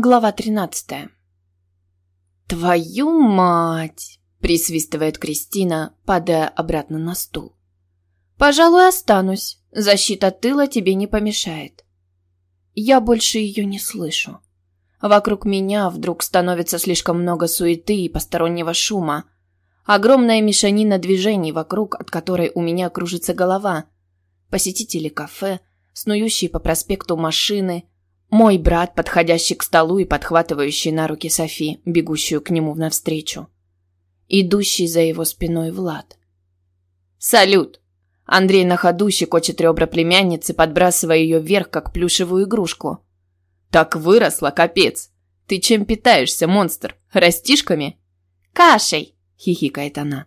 Глава 13. «Твою мать!» – присвистывает Кристина, падая обратно на стул. «Пожалуй, останусь. Защита тыла тебе не помешает». Я больше ее не слышу. Вокруг меня вдруг становится слишком много суеты и постороннего шума. Огромная мешанина движений вокруг, от которой у меня кружится голова. Посетители кафе, снующие по проспекту машины – мой брат, подходящий к столу и подхватывающий на руки Софи, бегущую к нему навстречу. Идущий за его спиной Влад. «Салют!» Андрей на ходу щекочет ребра племянницы, подбрасывая ее вверх, как плюшевую игрушку. «Так выросла, капец! Ты чем питаешься, монстр? Растишками?» «Кашей!» – хихикает она.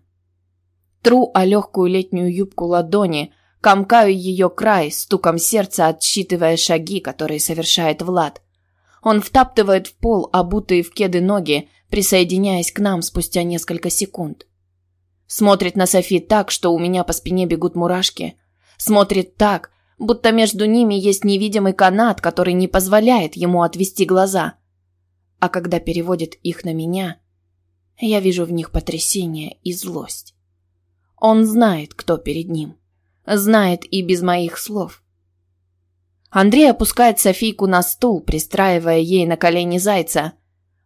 Тру о легкую летнюю юбку ладони, Комкаю ее край, стуком сердца отсчитывая шаги, которые совершает Влад. Он втаптывает в пол обутые в кеды ноги, присоединяясь к нам спустя несколько секунд. Смотрит на Софи так, что у меня по спине бегут мурашки. Смотрит так, будто между ними есть невидимый канат, который не позволяет ему отвести глаза. А когда переводит их на меня, я вижу в них потрясение и злость. Он знает, кто перед ним. Знает и без моих слов. Андрей опускает Софийку на стул, пристраивая ей на колени зайца.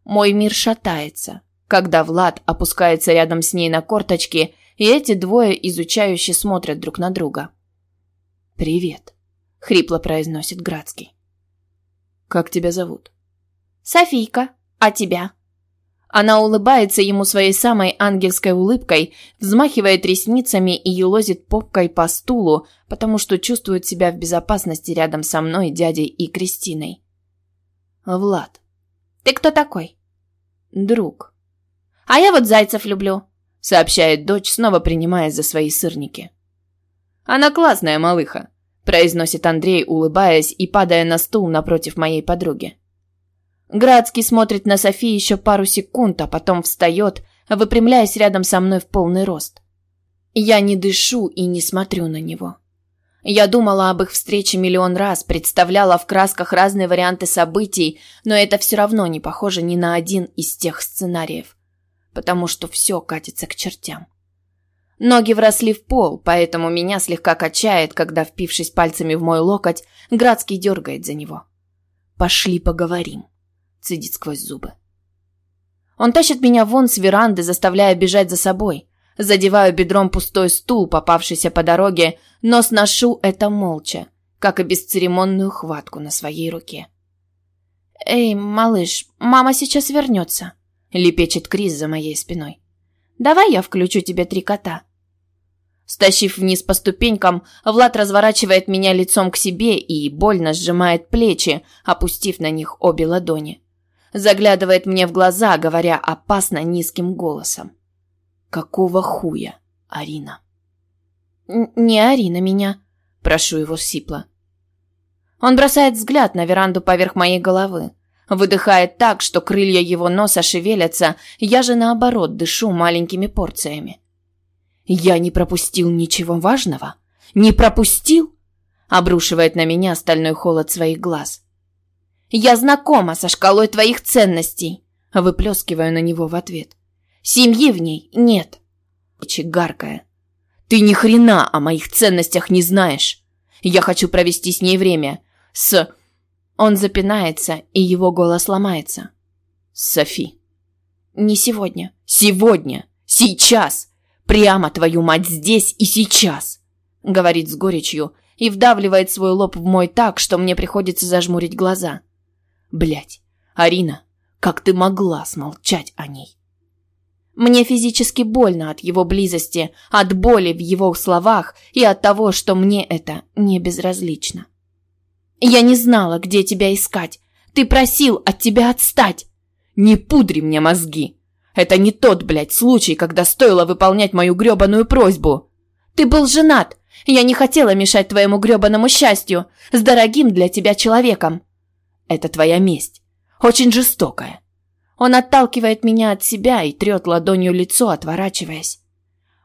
Мой мир шатается, когда Влад опускается рядом с ней на корточки, и эти двое изучающе смотрят друг на друга. «Привет», — хрипло произносит Градский. «Как тебя зовут?» «Софийка. А тебя?» Она улыбается ему своей самой ангельской улыбкой, взмахивает ресницами и елозит попкой по стулу, потому что чувствует себя в безопасности рядом со мной, дядей и Кристиной. Влад. Ты кто такой? Друг. А я вот зайцев люблю, сообщает дочь, снова принимаясь за свои сырники. Она классная малыха, произносит Андрей, улыбаясь и падая на стул напротив моей подруги. Градский смотрит на Софи еще пару секунд, а потом встает, выпрямляясь рядом со мной в полный рост. Я не дышу и не смотрю на него. Я думала об их встрече миллион раз, представляла в красках разные варианты событий, но это все равно не похоже ни на один из тех сценариев. Потому что все катится к чертям. Ноги вросли в пол, поэтому меня слегка качает, когда, впившись пальцами в мой локоть, Градский дергает за него. «Пошли поговорим» цедит сквозь зубы. Он тащит меня вон с веранды, заставляя бежать за собой. Задеваю бедром пустой стул, попавшийся по дороге, но сношу это молча, как и бесцеремонную хватку на своей руке. «Эй, малыш, мама сейчас вернется», — лепечет Крис за моей спиной. «Давай я включу тебе три кота». Стащив вниз по ступенькам, Влад разворачивает меня лицом к себе и больно сжимает плечи, опустив на них обе ладони заглядывает мне в глаза, говоря опасно низким голосом. «Какого хуя, Арина?» «Не Арина меня», – прошу его сипло. Он бросает взгляд на веранду поверх моей головы. Выдыхает так, что крылья его носа шевелятся, я же наоборот дышу маленькими порциями. «Я не пропустил ничего важного? Не пропустил?» Обрушивает на меня стальной холод своих глаз. Я знакома со шкалой твоих ценностей, выплескиваю на него в ответ. Семьи в ней нет. Чигаркая. Ты ни хрена о моих ценностях не знаешь. Я хочу провести с ней время. С... Он запинается, и его голос ломается. Софи. Не сегодня. Сегодня. Сейчас. Прямо твою мать здесь и сейчас. Говорит с горечью и вдавливает свой лоб в мой так, что мне приходится зажмурить глаза. Блять, Арина, как ты могла смолчать о ней? Мне физически больно от его близости, от боли в его словах и от того, что мне это не безразлично. Я не знала, где тебя искать. Ты просил от тебя отстать. Не пудри мне мозги. Это не тот, блядь, случай, когда стоило выполнять мою грёбаную просьбу. Ты был женат. Я не хотела мешать твоему грёбаному счастью с дорогим для тебя человеком. Это твоя месть. Очень жестокая. Он отталкивает меня от себя и трет ладонью лицо, отворачиваясь.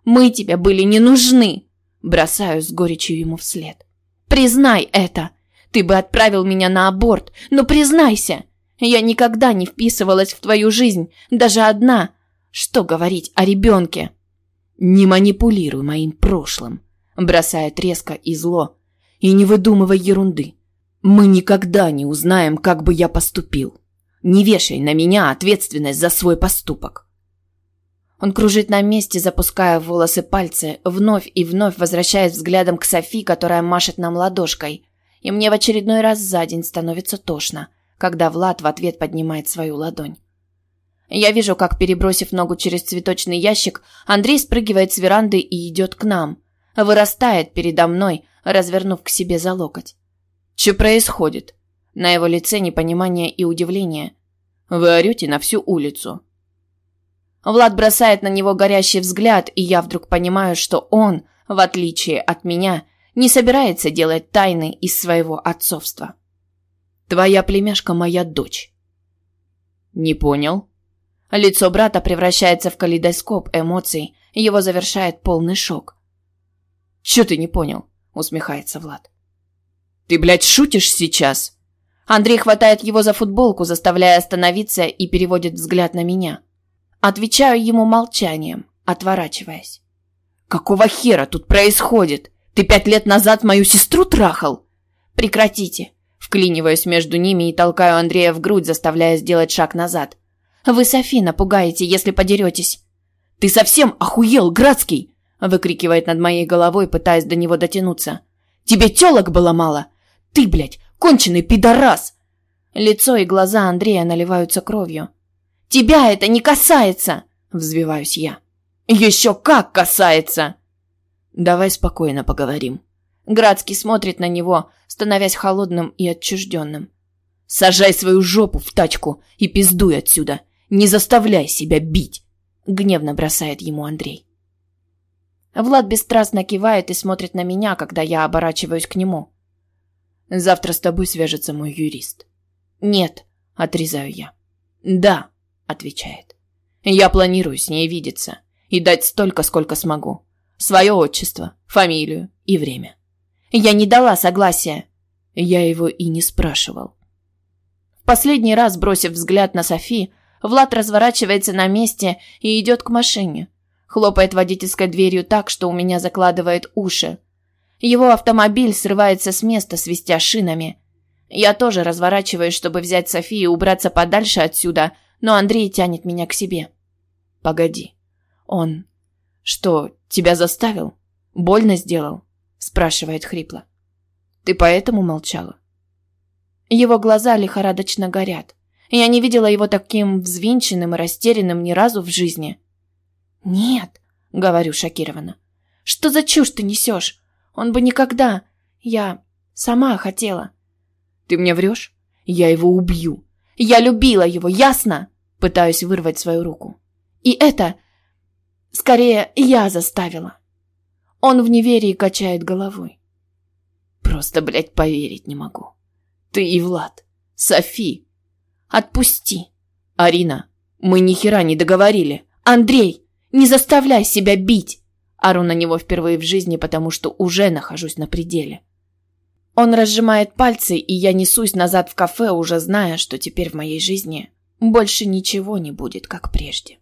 Мы тебе были не нужны. Бросаю с горечью ему вслед. Признай это. Ты бы отправил меня на аборт, но признайся. Я никогда не вписывалась в твою жизнь, даже одна. Что говорить о ребенке? Не манипулируй моим прошлым, бросает резко и зло. И не выдумывай ерунды. Мы никогда не узнаем, как бы я поступил. Не вешай на меня ответственность за свой поступок. Он кружит на месте, запуская в волосы пальцы, вновь и вновь возвращаясь взглядом к Софи, которая машет нам ладошкой. И мне в очередной раз за день становится тошно, когда Влад в ответ поднимает свою ладонь. Я вижу, как, перебросив ногу через цветочный ящик, Андрей спрыгивает с веранды и идет к нам. Вырастает передо мной, развернув к себе за локоть. Что происходит? На его лице непонимание и удивление. Вы орете на всю улицу. Влад бросает на него горящий взгляд, и я вдруг понимаю, что он, в отличие от меня, не собирается делать тайны из своего отцовства. Твоя племяшка моя дочь. Не понял. Лицо брата превращается в калейдоскоп эмоций, его завершает полный шок. Чё ты не понял? усмехается Влад. Ты, блядь, шутишь сейчас? Андрей хватает его за футболку, заставляя остановиться и переводит взгляд на меня. Отвечаю ему молчанием, отворачиваясь. «Какого хера тут происходит? Ты пять лет назад мою сестру трахал?» «Прекратите!» Вклиниваюсь между ними и толкаю Андрея в грудь, заставляя сделать шаг назад. «Вы Софи напугаете, если подеретесь». «Ты совсем охуел, Градский!» выкрикивает над моей головой, пытаясь до него дотянуться. «Тебе телок было мало? Ты, блядь, конченый пидорас!» Лицо и глаза Андрея наливаются кровью. Тебя это не касается, взвиваюсь я. Еще как касается. Давай спокойно поговорим. Градский смотрит на него, становясь холодным и отчужденным. Сажай свою жопу в тачку и пиздуй отсюда. Не заставляй себя бить, гневно бросает ему Андрей. Влад бесстрастно кивает и смотрит на меня, когда я оборачиваюсь к нему. Завтра с тобой свяжется мой юрист. Нет, отрезаю я. Да, отвечает. Я планирую с ней видеться и дать столько, сколько смогу. Свое отчество, фамилию и время. Я не дала согласия. Я его и не спрашивал. В последний раз, бросив взгляд на Софи, Влад разворачивается на месте и идет к машине. Хлопает водительской дверью так, что у меня закладывает уши. Его автомобиль срывается с места, свистя шинами. Я тоже разворачиваюсь, чтобы взять Софи и убраться подальше отсюда, но Андрей тянет меня к себе. Погоди. Он что, тебя заставил? Больно сделал? спрашивает хрипло. Ты поэтому молчала? Его глаза лихорадочно горят. Я не видела его таким взвинченным и растерянным ни разу в жизни. Нет, говорю шокированно. Что за чушь ты несешь? Он бы никогда. Я сама хотела. Ты мне врешь? Я его убью. Я любила его, ясно? Пытаюсь вырвать свою руку. И это... Скорее, я заставила. Он в неверии качает головой. Просто, блядь, поверить не могу. Ты и Влад. Софи. Отпусти. Арина, мы ни хера не договорили. Андрей, не заставляй себя бить. Ору на него впервые в жизни, потому что уже нахожусь на пределе. Он разжимает пальцы, и я несусь назад в кафе, уже зная, что теперь в моей жизни больше ничего не будет, как прежде.